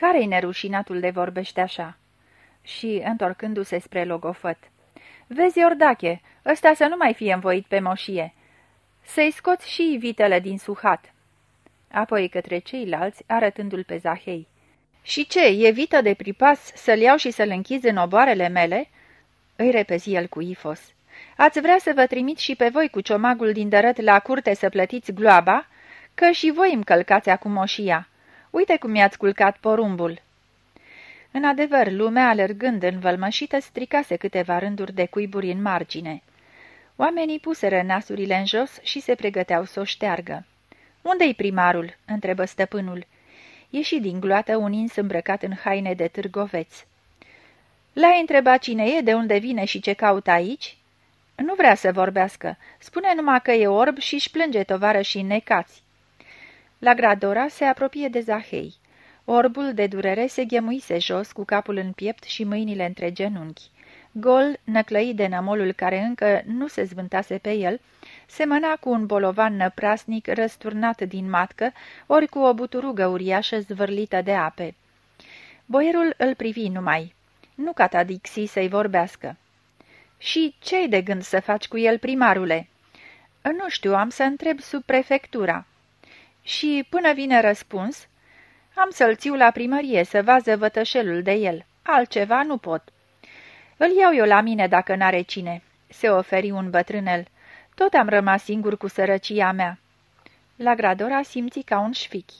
Care-i nerușinatul de vorbește așa?" Și, întorcându-se spre logofăt, Vezi, Ordache, ăsta să nu mai fie învoit pe moșie. Să-i scoți și vitele din suhat." Apoi către ceilalți, arătându-l pe Zahei. Și ce, e vită de pripas să-l iau și să-l închiz în oboarele mele?" Îi repezi el cu ifos. Ați vrea să vă trimit și pe voi cu ciomagul din dărăt la curte să plătiți gloaba? Că și voi îmi călcați acum moșia. Uite cum i-ați culcat porumbul." În adevăr, lumea, alergând în vălmășită, stricase câteva rânduri de cuiburi în margine. Oamenii puseră nasurile în jos și se pregăteau să o șteargă. Unde-i primarul?" întrebă stăpânul. Ieși din gloată un ins îmbrăcat în haine de târgoveț. L-ai întrebat cine e, de unde vine și ce caută aici?" Nu vrea să vorbească. Spune numai că e orb și își plânge tovară și necați." La Gradora se apropie de Zahei. Orbul de durere se ghemuise jos, cu capul în piept și mâinile între genunchi. Gol, năclăit de nămolul care încă nu se zvântase pe el, semăna cu un bolovan năprasnic răsturnat din matcă, ori cu o buturugă uriașă zvârlită de ape. Boierul îl privi numai. Nu catadixi să-i vorbească. Și ce-ai de gând să faci cu el, primarule?" Nu știu, am să întreb sub prefectura." Și până vine răspuns, am să-l țiu la primărie să vază vătășelul de el. Altceva nu pot." Îl iau eu la mine dacă n-are cine," se oferi un bătrânel. Tot am rămas singur cu sărăcia mea." La Gradora simți ca un șfichi.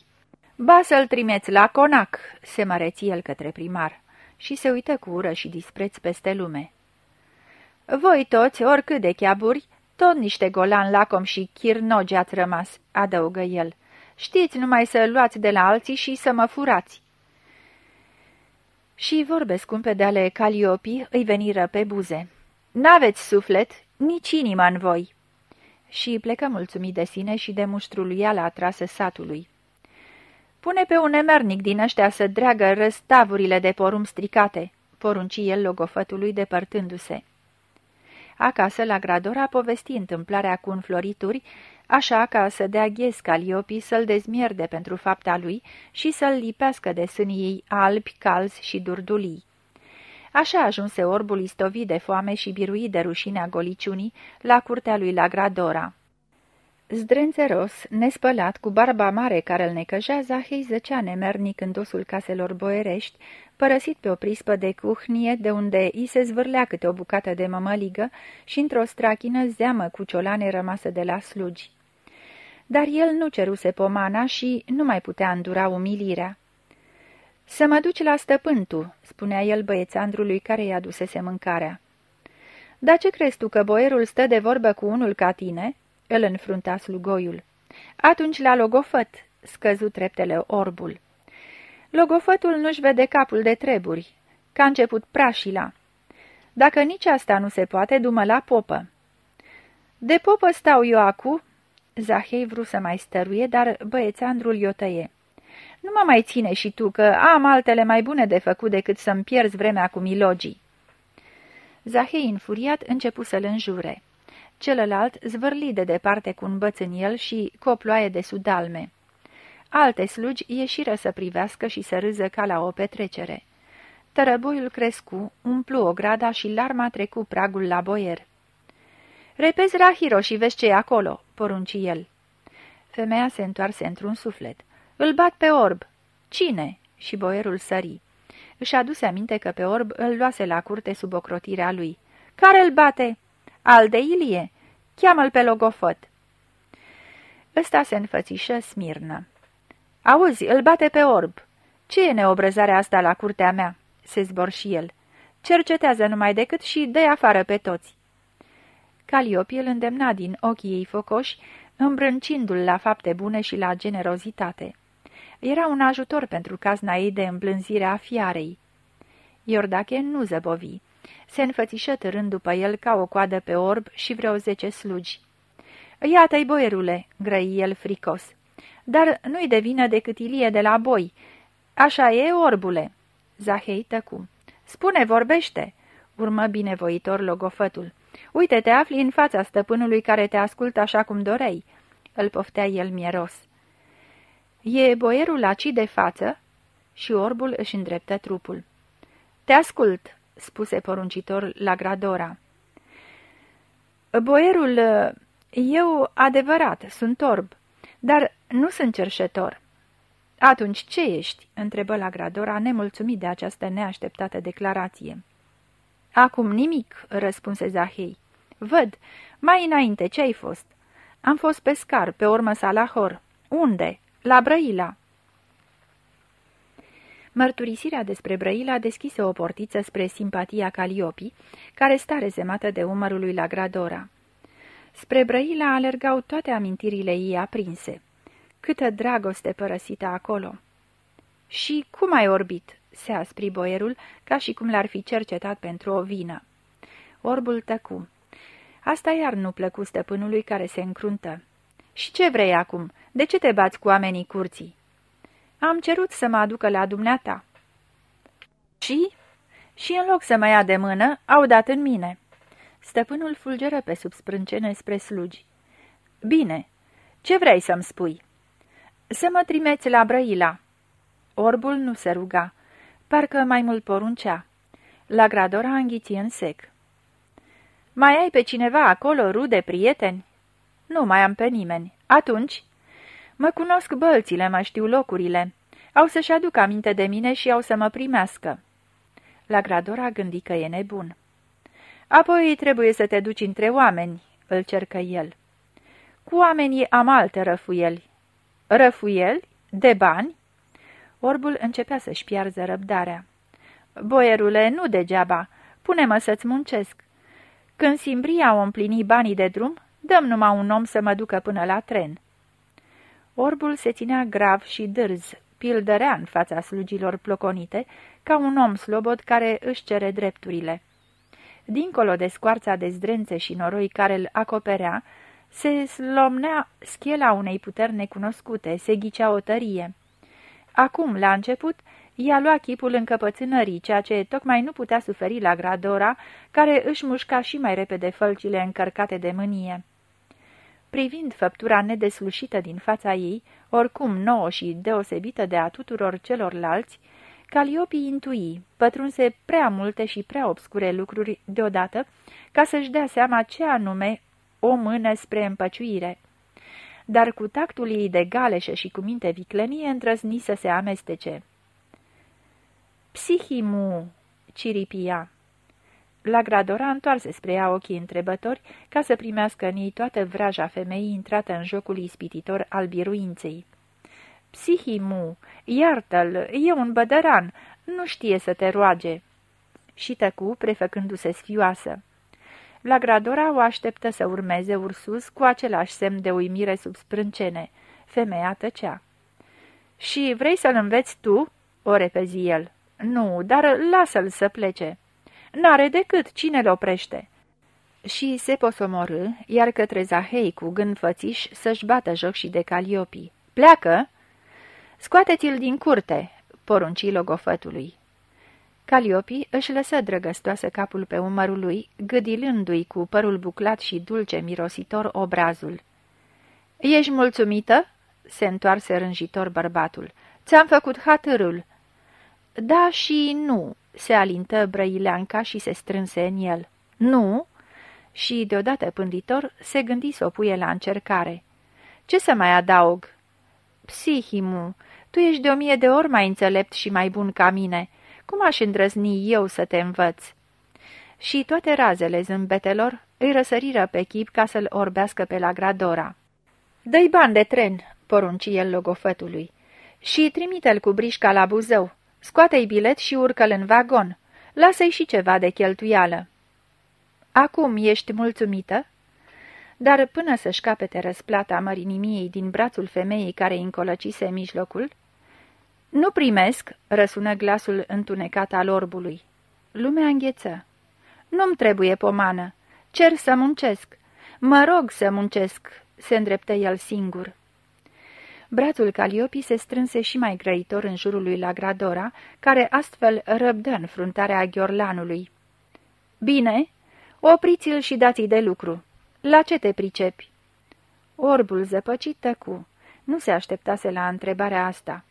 Ba să-l trimeți la conac," se măreți el către primar și se uită cu ură și dispreț peste lume. Voi toți, oricât de chiaburi, tot niște golan lacom și chirnogi ați rămas," adăugă el. Știți numai să luați de la alții și să mă furați." Și vorbe scumpe de ale Caliopii îi veniră pe buze. N-aveți suflet, nici inima în voi." Și plecă mulțumit de sine și de muștruluiala atrasă satului. Pune pe un emernic din ăștia să dreagă răstavurile de porum stricate," porunci el logofătului depărtându-se. Acasă, la Gradora, povesti întâmplarea cu înflorituri, așa ca să dea ghes Caliopii să-l dezmierde pentru fapta lui și să-l lipească de sânii ei albi, calzi și durdulii. Așa ajunse orbul istovit de foame și biruit de rușinea goliciunii la curtea lui la Gradora. Zdrențeros, nespălat, cu barba mare care îl necăjea, Zahei zăcea nemernic în dosul caselor boierești, părăsit pe o prispă de cuhnie, de unde i se zvârlea câte o bucată de mămăligă și într-o strachină zeamă cu ciolane rămasă de la slugi. Dar el nu ceruse pomana și nu mai putea îndura umilirea. Să mă duci la stăpân tu," spunea el băiețandrului care i-a dusese mâncarea. Dar ce crezi tu că boierul stă de vorbă cu unul ca tine?" îl înfrunta slugoiul. Atunci la logofăt, scăzut treptele orbul. Logofătul nu-și vede capul de treburi, că a început prașila. Dacă nici asta nu se poate, dumă la popă. De popă stau eu acu? Zahei vrut să mai stăruie, dar băiețandrul i-o tăie. Nu mă mai ține și tu, că am altele mai bune de făcut decât să-mi pierzi vremea cu milogii. Zahei, înfuriat, începu să-l înjure. Celălalt zvârli de departe cu un băț în el și cu o ploaie de sudalme. Alte slugi ieșiră să privească și să râză ca la o petrecere. Tărăboiul crescu, umplu o grada și larma trecu pragul la boier. Repezi Rahiro și vezi ce e acolo," porunci el. Femeia se întoarse într-un suflet. Îl bat pe orb." Cine?" și boierul sări. Își aduse aminte că pe orb îl luase la curte sub ocrotirea lui. Care îl bate?" Al de Ilie. Cheamă-l pe logofăt." Ăsta se înfățișă smirnă. Auzi, îl bate pe orb. Ce e neobrăzarea asta la curtea mea?" se zbor și el. Cercetează numai decât și dă afară pe toți." Caliopi îl îndemna din ochii ei focoși, îmbrâncindu-l la fapte bune și la generozitate. Era un ajutor pentru cazna ei de îmblânzire a fiarei. Iordache nu zăbovi. Se înfățișă târând după el ca o coadă pe orb și vreo zece slugi. Iată-i, boierule!" grăi el fricos. Dar nu-i de vină decât Ilie de la boi. Așa e, orbule." Zahei tăcu. Spune, vorbește!" urmă binevoitor logofătul. Uite, te afli în fața stăpânului care te ascultă așa cum dorei." Îl poftea el mieros. E boierul aci de față?" și orbul își îndreptă trupul. Te ascult," spuse poruncitor la Gradora. Boierul, eu adevărat, sunt orb, dar nu sunt cerșetor." Atunci ce ești?" întrebă la Gradora, nemulțumit de această neașteptată declarație. Acum nimic," răspunse Zahei. Văd, mai înainte ce ai fost?" Am fost pescar, pe urmă Salahor. Unde?" La Brăila." Mărturisirea despre Brăila deschise o portiță spre simpatia Caliopi, care sta rezemată de umărul lui la Gradora. Spre Brăila alergau toate amintirile ei aprinse. Câtă dragoste părăsită acolo! Și cum ai orbit?" Se aspri boierul, ca și cum l-ar fi cercetat pentru o vină. Orbul tăcu. Asta iar nu plăcu stăpânului care se încruntă. Și ce vrei acum? De ce te bați cu oamenii curții?" Am cerut să mă aducă la dumneata." Și?" Și în loc să mă ia de mână, au dat în mine." Stăpânul fulgeră pe sub sprâncene spre slugi. Bine, ce vrei să-mi spui?" Să mă trimeți la Brăila." Orbul nu se ruga, parcă mai mult poruncea. La Gradora înghiți în sec. Mai ai pe cineva acolo, rude, prieteni?" Nu mai am pe nimeni. Atunci?" Mă cunosc bălțile, mă știu locurile. Au să-și aduc aminte de mine și au să mă primească." La Gradora gândi că e nebun. Apoi trebuie să te duci între oameni," îl cercă el. Cu oamenii am alte răfuieli." Răfuieli? De bani?" Orbul începea să-și piarză răbdarea. Boierule, nu degeaba. Pune-mă să-ți muncesc. Când Simbria o împlini banii de drum, dăm numai un om să mă ducă până la tren." Orbul se ținea grav și dârz, pildărea în fața slugilor ploconite, ca un om slobod care își cere drepturile. Dincolo de scoarța de zdrențe și noroi care îl acoperea, se slomnea schela unei puteri necunoscute, se ghicea o tărie. Acum, la început, i-a luat chipul încăpățânării, ceea ce tocmai nu putea suferi la Gradora, care își mușca și mai repede fălcile încărcate de mânie. Privind făptura nedeslușită din fața ei, oricum nouă și deosebită de a tuturor celorlalți, Caliopii intui, pătrunse prea multe și prea obscure lucruri deodată, ca să-și dea seama ce anume o mână spre împăciuire. Dar cu tactul ei de galeșă și cu minte viclenie îndrăzni să se amestece. Psihimu, ciripia. La Gradora întoarse spre ea ochii întrebători ca să primească în ei toată vraja femeii intrată în jocul ispititor al biruinței. Psihimu, iartă-l, e un bădăran, nu știe să te roage." Și tăcu, prefăcându-se sfioasă. La Gradora o așteptă să urmeze Ursus cu același semn de uimire sub sprâncene. Femeia tăcea. Și vrei să-l înveți tu?" o repezi el. Nu, dar lasă-l să plece." N-are decât, cine l oprește?" Și se posomorâ, iar către Zahei cu gând fățiș să-și bată joc și de Caliopii. Pleacă!" Scoateți-l din curte!" porunci logofătului. Caliopi își lăsă drăgăstoasă capul pe umărul lui, gâdilându-i cu părul buclat și dulce mirositor obrazul. Ești mulțumită?" se întoarse rânjitor bărbatul. Ți-am făcut hatârul." Da și nu," se alintă Brăileanca și se strânse în el. Nu?" Și, deodată pânditor, se gândi să o puie la încercare. Ce să mai adaug?" Psihimu, tu ești de o mie de ori mai înțelept și mai bun ca mine. Cum aș îndrăzni eu să te învăț?" Și toate razele zâmbetelor îi răsăriră pe chip ca să-l orbească pe la Gradora. Dă-i bani de tren," porunci el logofătului, și trimite-l cu brișca la Buzău. Scoate-i bilet și urcă-l în vagon. Lasă-i și ceva de cheltuială." Acum ești mulțumită?" Dar până să-și capete răsplata mărinimiei din brațul femeii care îi încolăcise mijlocul, Nu primesc," răsună glasul întunecat al orbului. Lumea îngheță. Nu-mi trebuie pomană. Cer să muncesc. Mă rog să muncesc," se îndreptă el singur. Brațul Caliopii se strânse și mai grăitor în jurul lui la Gradora, care astfel răbdă în fruntarea ghiorlanului. Bine, opriți-l și dați-i de lucru. La ce te pricepi?" Orbul zăpăcit tăcu. Nu se așteptase la întrebarea asta.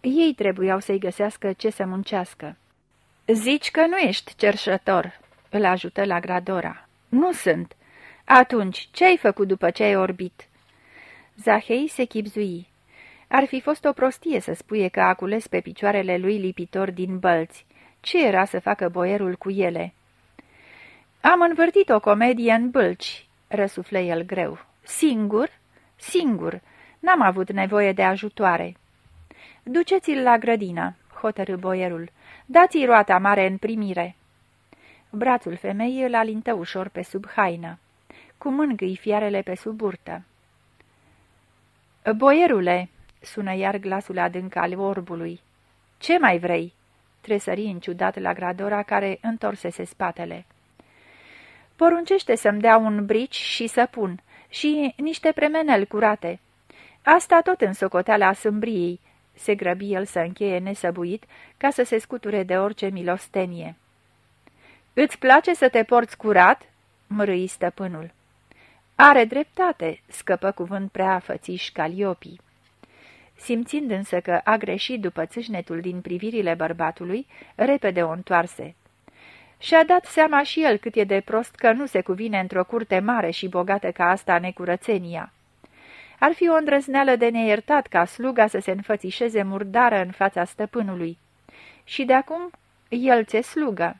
Ei trebuiau să-i găsească ce să muncească. Zici că nu ești cerșător," îl ajută la Gradora. Nu sunt. Atunci, ce ai făcut după ce ai orbit?" Zahei se chipzui. Ar fi fost o prostie să spuie că a cules pe picioarele lui lipitor din bălți. Ce era să facă boierul cu ele? Am învârtit o comedie în bălci, răsuflă el greu. Singur? Singur. N-am avut nevoie de ajutoare. Duceți-l la grădină, hotărâ boierul. Dați-i roata mare în primire. Brațul femeii îl alintă ușor pe sub haină. Cu mângâi fiarele pe sub burtă. Boierule, sună iar glasul adânc al orbului. Ce mai vrei?" tresări în ciudat la Gradora care întorsese spatele. Poruncește să-mi dea un brici și să pun și niște premenel curate. Asta tot în socoteala sâmbriei, se grăbi el să încheie nesăbuit ca să se scuture de orice milostenie. Îți place să te porți curat?" mărâi stăpânul. Are dreptate," scăpă cuvânt prea fățiș Caliopii. Simțind însă că a greșit după țâșnetul din privirile bărbatului, repede o întoarse. Și-a dat seama și el cât e de prost că nu se cuvine într-o curte mare și bogată ca asta necurățenia. Ar fi o îndrăzneală de neiertat ca sluga să se înfățișeze murdară în fața stăpânului. Și de acum el ți slugă.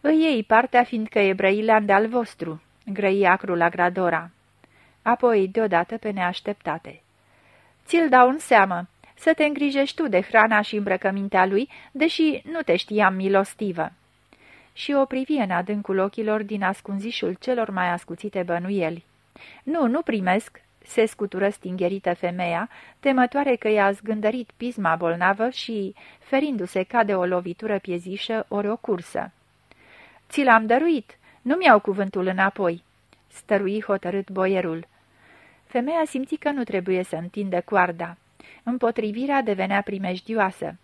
Îi iei partea fiindcă ebrăilean de-al vostru, grăi acrul la Gradora. Apoi, deodată, pe neașteptate. Ți-l dau în seamă, să te îngrijești tu de hrana și îmbrăcămintea lui, deși nu te știam milostivă. Și o privi în adâncul ochilor din ascunzișul celor mai ascuțite bănuieli. Nu, nu primesc, se scutură stingherită femeia, temătoare că i-a zgândărit pisma bolnavă și, ferindu-se ca de o lovitură piezișă ori o cursă. Ți l-am dăruit, nu mi-au cuvântul înapoi," stărui hotărât boierul. Femeia simți că nu trebuie să întindă coarda. Împotrivirea devenea primejdioasă.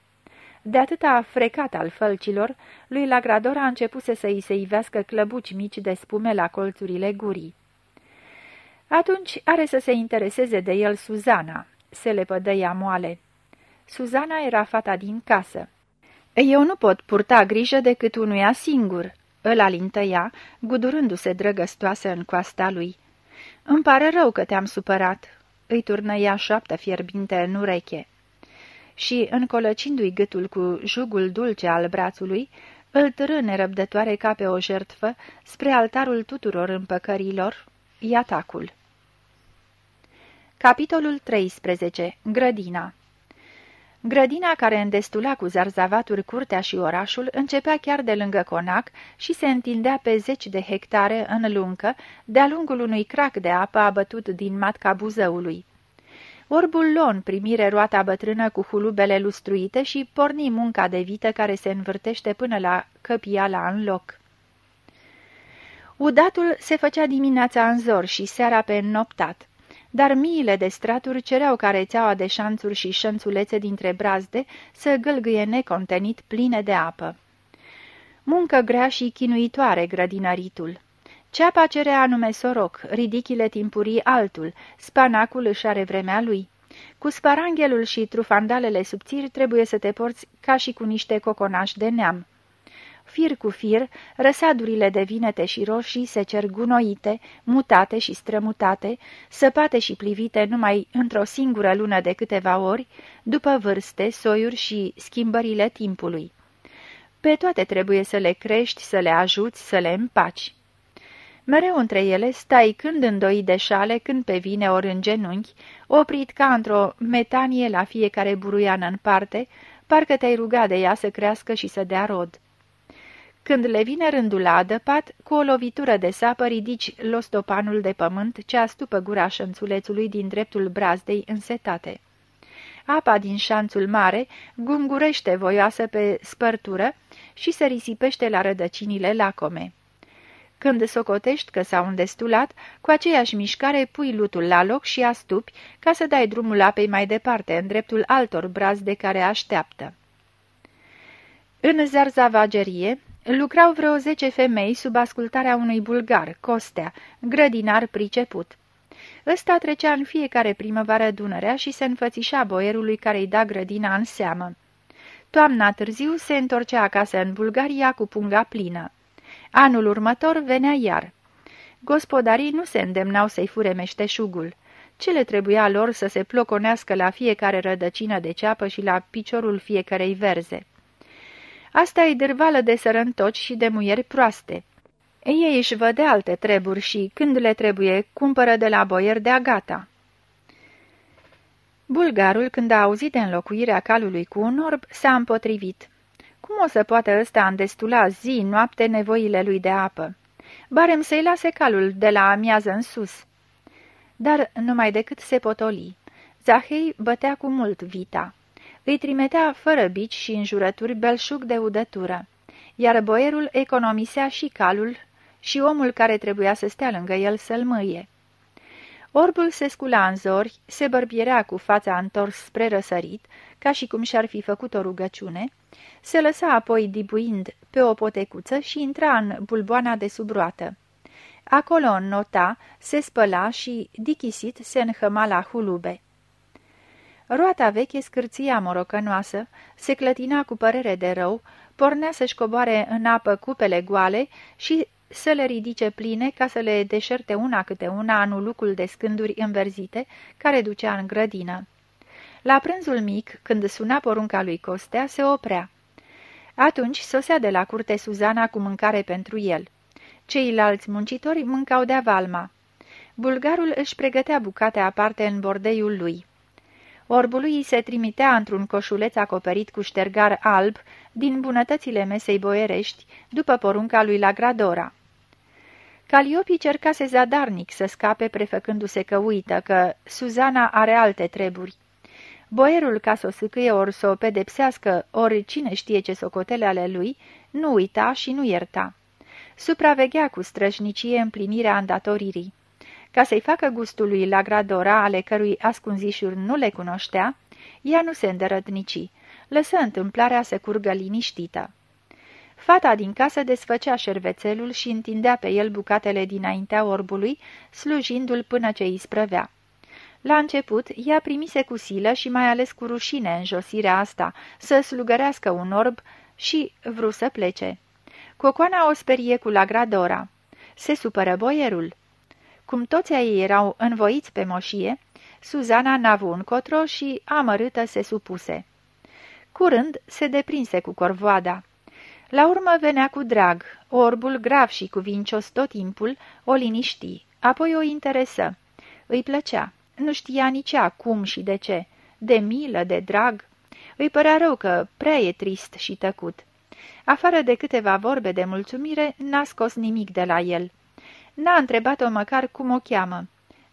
De atâta frecat al fălcilor, lui Lagrador a început să îi se ivească clăbuci mici de spume la colțurile gurii. Atunci are să se intereseze de el Suzana, se lepădă ea moale. Suzana era fata din casă. Eu nu pot purta grijă decât unuia singur, îl alintă ea, gudurându-se drăgăstoasă în coasta lui. Îmi pare rău că te-am supărat," îi turnă ea șoaptă fierbinte în ureche. Și, încolăcindu-i gâtul cu jugul dulce al brațului, îl târâ nerăbdătoare ca pe o jertfă spre altarul tuturor împăcărilor, iatacul. Capitolul 13. Grădina Grădina care îndestula cu zarzavaturi curtea și orașul începea chiar de lângă conac și se întindea pe zeci de hectare în lungă, de-a lungul unui crac de apă abătut din matca buzăului. Orbul Lon primire roata bătrână cu hulubele lustruite și porni munca de vită care se învârtește până la căpiala în loc. Udatul se făcea dimineața în zor și seara pe înnoptat dar miile de straturi cereau ca rețeaua de șanțuri și șănțulețe dintre brazde să gâlgâie necontenit pline de apă. Muncă grea și chinuitoare grădinăritul. Ceapa cerea anume soroc, ridichile timpurii altul, spanacul își are vremea lui. Cu sparanghelul și trufandalele subțiri trebuie să te porți ca și cu niște coconași de neam. Fir cu fir, răsadurile de vinete și roșii se cer gunoite, mutate și strămutate, săpate și plivite numai într-o singură lună de câteva ori, după vârste, soiuri și schimbările timpului. Pe toate trebuie să le crești, să le ajuți, să le împaci. Mereu între ele stai când îndoi de șale, când pe vine ori în genunchi, oprit ca într-o metanie la fiecare buruiană în parte, parcă te-ai ruga de ea să crească și să dea rod. Când le vine rândul la adăpat, cu o lovitură de sapă ridici lostopanul de pământ ce astupă gura șănțulețului din dreptul brazdei însetate. Apa din șanțul mare gungurește voioasă pe spărtură și se risipește la rădăcinile lacome. Când socotești că s-au îndestulat, cu aceeași mișcare pui lutul la loc și astupi ca să dai drumul apei mai departe, în dreptul altor brazde care așteaptă. În zarzavagerie, Lucrau vreo zece femei sub ascultarea unui bulgar, Costea, grădinar priceput. Ăsta trecea în fiecare primăvară Dunărea și se înfățișa boierului care-i da grădina în seamă. Toamna târziu se întorcea acasă în Bulgaria cu punga plină. Anul următor venea iar. Gospodarii nu se îndemnau să-i fure meșteșugul. Ce le trebuia lor să se ploconească la fiecare rădăcină de ceapă și la piciorul fiecarei verze? Asta e dârvală de sărăntoci și de muieri proaste. Ei își văd de alte treburi și, când le trebuie, cumpără de la boier de agata. Bulgarul, când a auzit de înlocuirea calului cu un orb, s-a împotrivit. Cum o să poată ăsta îndestula zi, noapte, nevoile lui de apă? Barem să-i lase calul de la amiază în sus. Dar numai decât se potoli. Zahei bătea cu mult vita. Îi trimitea fără bici și înjurături belșug de udătură, iar boierul economisea și calul și omul care trebuia să stea lângă el să-l mâie. Orbul se scula în zori, se bărbierea cu fața întors spre răsărit, ca și cum și-ar fi făcut o rugăciune, se lăsa apoi dibuind pe o potecuță și intra în bulboana de subroată. Acolo nota, se spăla și, dichisit, se înhăma la hulube. Roata veche scârția morocănoasă, se clătina cu părere de rău, pornea să-și coboare în apă cupele goale și să le ridice pline ca să le deșerte una câte una anulucul de scânduri înverzite care ducea în grădină. La prânzul mic, când suna porunca lui Costea, se oprea. Atunci sosea de la curte Suzana cu mâncare pentru el. Ceilalți muncitori mâncau de valma. Bulgarul își pregătea bucate aparte în bordeiul lui. Orbului îi se trimitea într-un coșuleț acoperit cu ștergar alb din bunătățile mesei boierești, după porunca lui la Gradora. Caliopii cercase zadarnic să scape prefăcându-se că uită că Suzana are alte treburi. Boierul, ca să o sâcâie ori să o pedepsească, ori cine știe ce socotele ale lui, nu uita și nu ierta. Supraveghea cu străjnicie împlinirea îndatoririi. Ca să-i facă gustul lui la gradora, ale cărui ascunzișuri nu le cunoștea, ea nu se îndărătnici, lăsă întâmplarea să curgă liniștită. Fata din casă desfăcea șervețelul și întindea pe el bucatele dinaintea orbului, slujindu-l până ce îi sprăvea. La început, ea primise cu silă și mai ales cu rușine în josirea asta, să slugărească un orb și vru să plece. Cocoana o sperie cu lagradora. Se supără boierul. Cum toți ei erau învoiți pe moșie, Suzana n-a un cotro și, amărâtă, se supuse. Curând se deprinse cu corvoada. La urmă venea cu drag, orbul grav și cuvincios tot timpul, o liniști, apoi o interesă. Îi plăcea, nu știa nici ea cum și de ce, de milă, de drag. Îi părea rău că prea e trist și tăcut. Afară de câteva vorbe de mulțumire, n-a scos nimic de la el. N-a întrebat-o măcar cum o cheamă.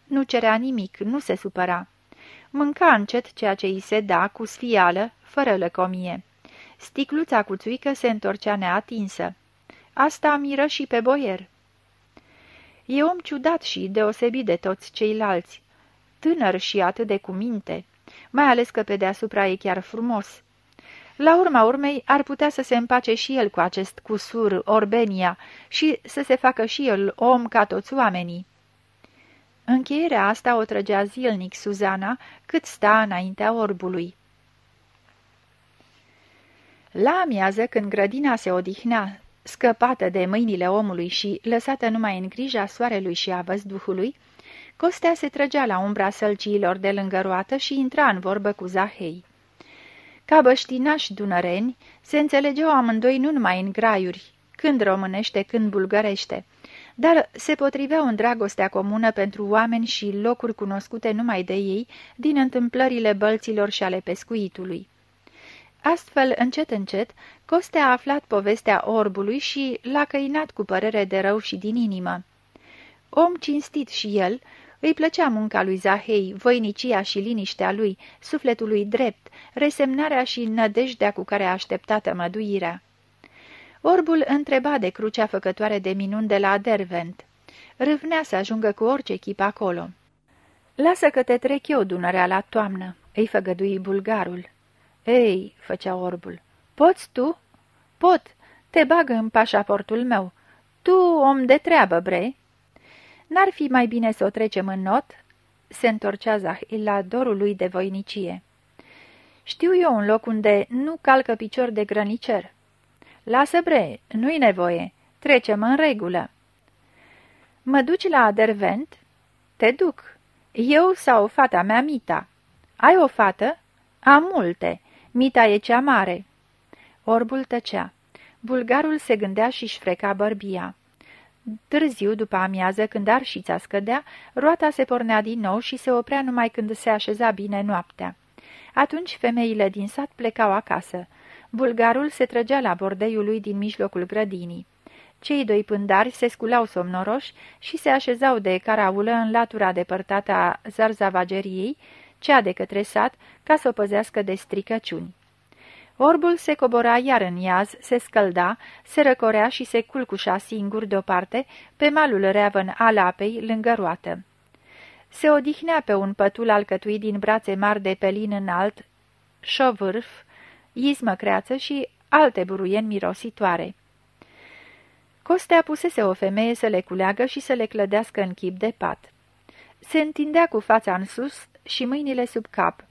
Nu cerea nimic, nu se supăra. Mânca încet ceea ce îi se da, cu sfială, fără lăcomie. Sticluța cu țuică se întorcea neatinsă. Asta miră și pe boier. E om ciudat și deosebit de toți ceilalți. Tânăr și atât de cuminte, mai ales că pe deasupra e chiar frumos. La urma urmei, ar putea să se împace și el cu acest cusur, Orbenia, și să se facă și el om ca toți oamenii. Încheierea asta o trăgea zilnic Suzana, cât sta înaintea orbului. La amiază, când grădina se odihnea, scăpată de mâinile omului și lăsată numai în grija soarelui și a văzduhului, Costea se trăgea la umbra sălciilor de lângă roată și intra în vorbă cu Zahei. Ca băștinași dunăreni, se înțelegeau amândoi nu numai în graiuri, când românește, când bulgărește, dar se potriveau în dragostea comună pentru oameni și locuri cunoscute numai de ei din întâmplările bălților și ale pescuitului. Astfel, încet, încet, Coste a aflat povestea orbului și l-a căinat cu părere de rău și din inimă. Om cinstit și el, îi plăcea munca lui Zahei, voinicia și liniștea lui, sufletul lui drept, resemnarea și nădejdea cu care aștepta tămăduirea. Orbul întreba de crucea făcătoare de minuni de la Dervent. Râvnea să ajungă cu orice echip acolo. Lasă că te trec eu Dunărea la toamnă," îi făgădui bulgarul. Ei," făcea orbul, poți tu?" Pot, te bagă în pașaportul meu. Tu, om de treabă, bre?" N-ar fi mai bine să o trecem în not?" se întorcea Zahil la dorul lui de voinicie. Știu eu un loc unde nu calcă picior de grănicer." Lasă bre, nu-i nevoie. Trecem în regulă." Mă duci la Dervent?" Te duc. Eu sau fata mea, Mita." Ai o fată?" Am multe. Mita e cea mare." Orbul tăcea. Bulgarul se gândea și-și freca bărbia. Târziu, după amiază, când arșița scădea, roata se pornea din nou și se oprea numai când se așeza bine noaptea. Atunci femeile din sat plecau acasă. Bulgarul se trăgea la bordeiul lui din mijlocul grădinii. Cei doi pândari se sculau somnoroși și se așezau de caraulă în latura depărtată a zarzavageriei, cea de către sat, ca să o păzească de stricăciuni. Orbul se cobora iar în iaz, se scălda, se răcorea și se culcușa singur deoparte pe malul reavăn al apei lângă roată. Se odihnea pe un pătul alcătuit din brațe mari de pelin înalt, șovârf, izmă creață și alte buruieni mirositoare. Costea pusese o femeie să le culeagă și să le clădească în chip de pat. Se întindea cu fața în sus și mâinile sub cap.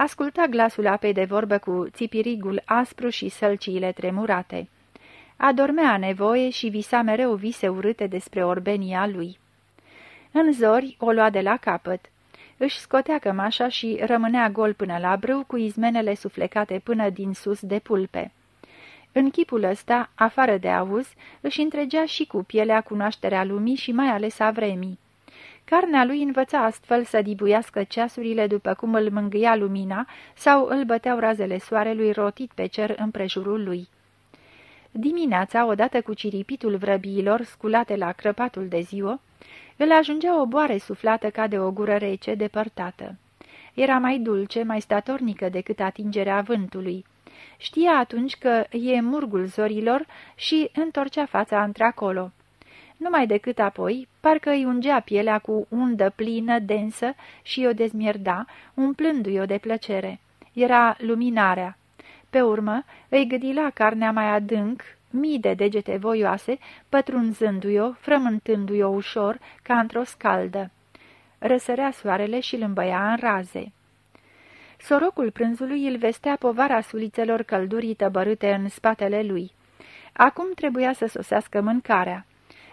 Asculta glasul apei de vorbă cu țipirigul aspru și sălciile tremurate. Adormea nevoie și visa mereu vise urâte despre orbenia lui. În zori o lua de la capăt. Își scotea cămașa și rămânea gol până la brâu cu izmenele suflecate până din sus de pulpe. În chipul ăsta, afară de auz, își întregea și cu pielea cunoașterea lumii și mai ales a vremii. Carnea lui învăța astfel să dibuiască ceasurile după cum îl mângâia lumina sau îl băteau razele soarelui rotit pe cer împrejurul lui. Dimineața, odată cu ciripitul vrăbiilor sculate la crăpatul de ziua, îl ajungea o boare suflată ca de o gură rece, depărtată. Era mai dulce, mai statornică decât atingerea vântului. Știa atunci că e murgul zorilor și întorcea fața într-acolo. Numai decât apoi, parcă îi ungea pielea cu undă plină, densă și o dezmierda, umplându-i-o de plăcere. Era luminarea. Pe urmă, îi gâdila carnea mai adânc, mii de degete voioase, pătrunzându-i-o, frământându-i-o ușor, ca într-o scaldă. Răsărea soarele și îl îmbăia în raze. Sorocul prânzului îl vestea povara sulițelor căldurii tăbărâte în spatele lui. Acum trebuia să sosească mâncarea.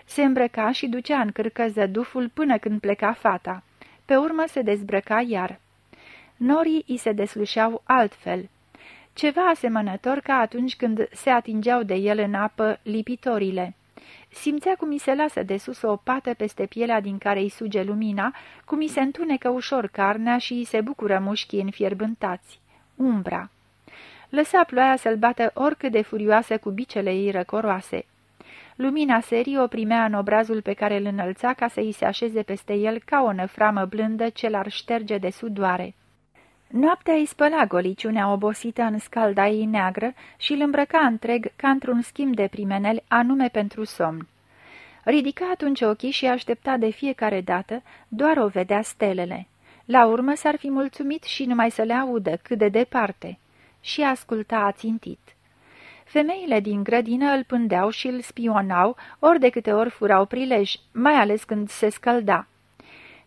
Se îmbrăca și ducea în cârcă zăduful până când pleca fata. Pe urmă se dezbrăca iar. Norii îi se deslușeau altfel. Ceva asemănător ca atunci când se atingeau de el în apă lipitorile. Simțea cum i se lasă de sus o pată peste pielea din care îi suge lumina, cum i se întunecă ușor carnea și îi se bucură mușchii înfierbântați. Umbra. Lăsa ploaia să-l bată oricât de furioasă cu bicele ei răcoroase. Lumina serii o primea în obrazul pe care îl înălța ca să îi se așeze peste el ca o năframă blândă ce l-ar șterge de sudoare. Noaptea îi spăla goliciunea obosită în scalda ei neagră și îl îmbrăca întreg ca într-un schimb de primeneli anume pentru somn. Ridica atunci ochii și aștepta de fiecare dată, doar o vedea stelele. La urmă s-ar fi mulțumit și numai să le audă cât de departe. Și asculta ațintit. Femeile din grădină îl pândeau și îl spionau, ori de câte ori furau prilej, mai ales când se scălda.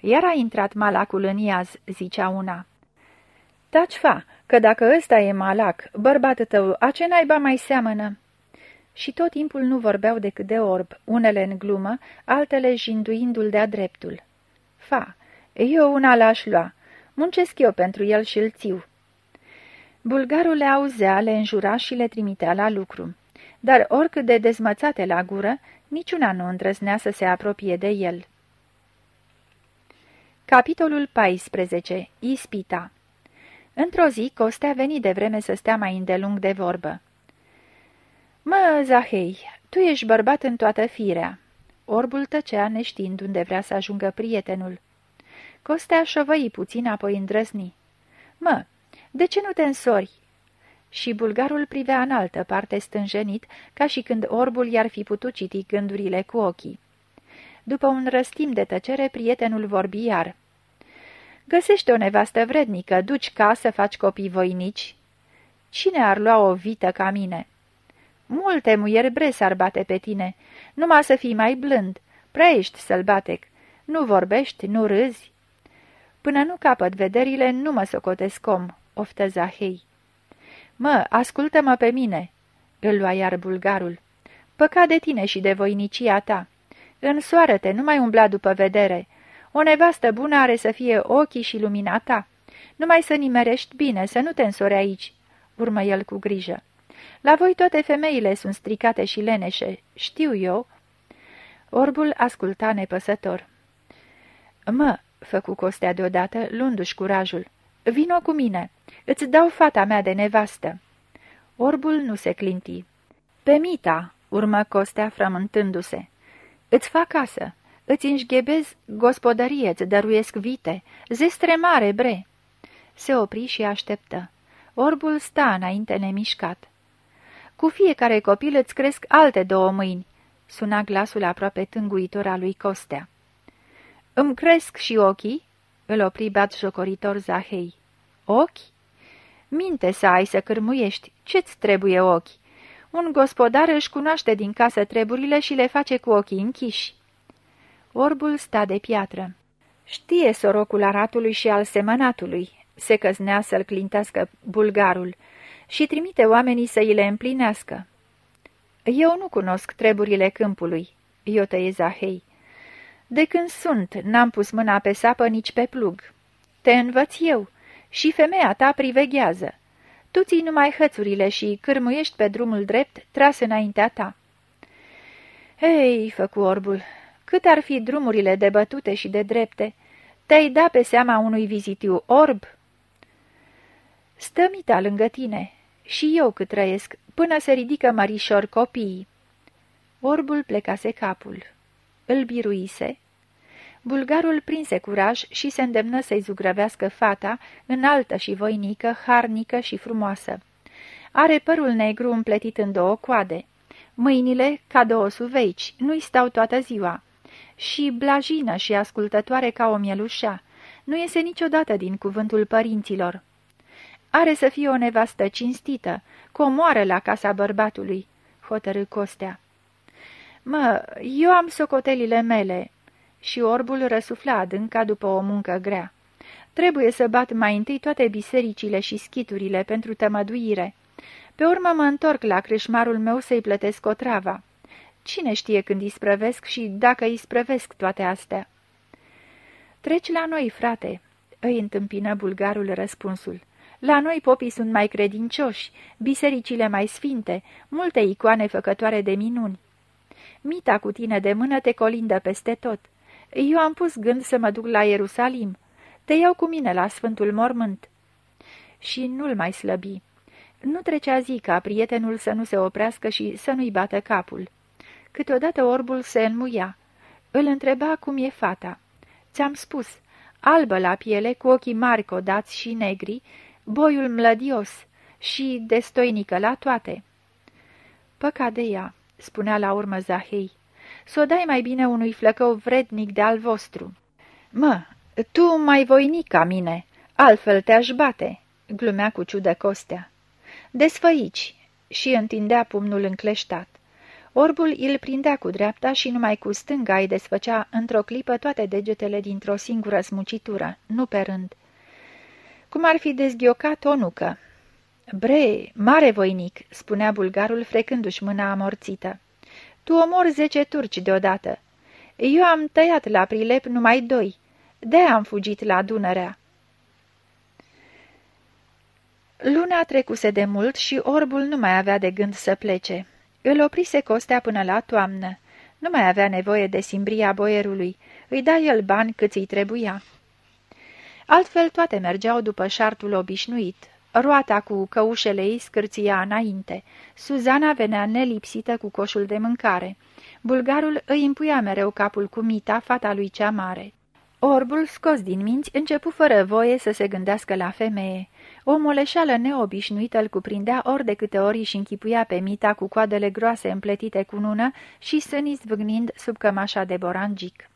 Iar a intrat malacul în iaz, zicea una. Taci fa, că dacă ăsta e malac, bărbatul tău, a ce naiba mai seamănă?" Și tot timpul nu vorbeau decât de orb, unele în glumă, altele jinduindu-l de-a dreptul. Fa, eu una l-aș lua. Muncesc eu pentru el și-l țiu." Bulgarul le auzea, le înjura și le trimitea la lucru. Dar oricât de dezmățate la gură, niciuna nu îndrăznea să se apropie de el. Capitolul 14. Ispita Într-o zi, Costea veni de vreme să stea mai îndelung de vorbă. Mă, Zahei, tu ești bărbat în toată firea." Orbul tăcea neștiind unde vrea să ajungă prietenul. Costea șovăi puțin, apoi îndrăzni. Mă, de ce nu te însori?" Și bulgarul privea în altă parte stânjenit, ca și când orbul i-ar fi putut citi gândurile cu ochii. După un răstim de tăcere, prietenul vorbi iar. Găsește o nevastă vrednică, duci ca să faci copii voinici. Cine ar lua o vită ca mine? Multe muieri brese ar bate pe tine, numai să fii mai blând, prea ești sălbatec, nu vorbești, nu râzi. Până nu capăt vederile, nu mă socotesc om, oftă Zahei. Mă, ascultă-mă pe mine, îl lua iar bulgarul. Păcat de tine și de voinicia ta. Însoară-te, nu mai umbla după vedere. O nevastă bună are să fie ochii și lumina ta. Numai să nimerești bine, să nu te însori aici, urmă el cu grijă. La voi toate femeile sunt stricate și leneșe, știu eu. Orbul asculta nepăsător. Mă, făcu Costea deodată, luându-și curajul. Vino cu mine, îți dau fata mea de nevastă. Orbul nu se clinti. Pe Mita, urmă Costea frământându-se. Îți fac casă, îți înșghebez gospodărie, îți dăruiesc vite, zestre mare, bre. Se opri și așteptă. Orbul sta înainte nemișcat. Cu fiecare copil îți cresc alte două mâini, suna glasul aproape tânguitor al lui Costea. Îmi cresc și ochii?" îl opri bat jocoritor Zahei. Ochi? Minte să ai să cârmuiești. Ce-ți trebuie ochi? Un gospodar își cunoaște din casă treburile și le face cu ochii închiși. Orbul sta de piatră. Știe sorocul aratului și al semănatului, se căznea să-l clintească bulgarul, și trimite oamenii să îi le împlinească. Eu nu cunosc treburile câmpului, iotăie Zahei. De când sunt, n-am pus mâna pe sapă nici pe plug. Te învăț eu și femeia ta priveghează. Tu ții numai hățurile și cârmuiești pe drumul drept tras înaintea ta. Hei, făcu orbul, cât ar fi drumurile de bătute și de drepte, te-ai da pe seama unui vizitiu orb? Stă mita lângă tine și eu cât trăiesc, până se ridică mărișor copiii. Orbul plecase capul. Îl biruise. Bulgarul prinse curaj și se îndemnă să-i zugrăvească fata, înaltă și voinică, harnică și frumoasă. Are părul negru împletit în două coade. Mâinile, ca două suveici, nu-i stau toată ziua. Și blajină și ascultătoare ca o mielușa. Nu iese niciodată din cuvântul părinților. Are să fie o nevastă cinstită, comoară la casa bărbatului, hotărâ Costea. Mă, eu am socotelile mele." Și orbul răsufla adânca după o muncă grea. Trebuie să bat mai întâi toate bisericile și schiturile pentru tămăduire. Pe urmă mă întorc la creșmarul meu să-i plătesc o travă. Cine știe când îi sprăvesc și dacă îi sprăvesc toate astea? Treci la noi, frate," îi întâmpină bulgarul răspunsul. La noi popii sunt mai credincioși, bisericile mai sfinte, multe icoane făcătoare de minuni. Mita cu tine de mână te colindă peste tot. Eu am pus gând să mă duc la Ierusalim. Te iau cu mine la Sfântul Mormânt." Și nu-l mai slăbi. Nu trecea zi ca prietenul să nu se oprească și să nu-i bată capul. Câteodată orbul se înmuia. Îl întreba cum e fata. Ți-am spus, albă la piele, cu ochii mari codați și negri, boiul mlădios și destoinică la toate. Păcat de ea, spunea la urmă Zahei, să o dai mai bine unui flăcău vrednic de al vostru. Mă, tu mai voinic ca mine, altfel te-aș bate, glumea cu ciudă Costea. Desfăici și întindea pumnul încleștat. Orbul îl prindea cu dreapta și numai cu stânga îi desfăcea într-o clipă toate degetele dintr-o singură smucitură, nu pe rând cum ar fi dezghiocat o nucă. Bre, mare voinic," spunea bulgarul frecându-și mâna amorțită. Tu omori zece turci deodată. Eu am tăiat la prilep numai doi. de am fugit la Dunărea." Luna trecuse de mult și orbul nu mai avea de gând să plece. Îl oprise Costea până la toamnă. Nu mai avea nevoie de simbria boierului. Îi da el bani cât îi trebuia. Altfel toate mergeau după șartul obișnuit. Roata cu căușele ei scârția înainte. Suzana venea nelipsită cu coșul de mâncare. Bulgarul îi împuia mereu capul cu Mita, fata lui cea mare. Orbul, scos din minți, începu fără voie să se gândească la femeie. O moleșală neobișnuită îl cuprindea ori de câte ori și închipuia pe Mita cu coadele groase împletite cu nună și sânii zvâgnind sub cămașa de borangic.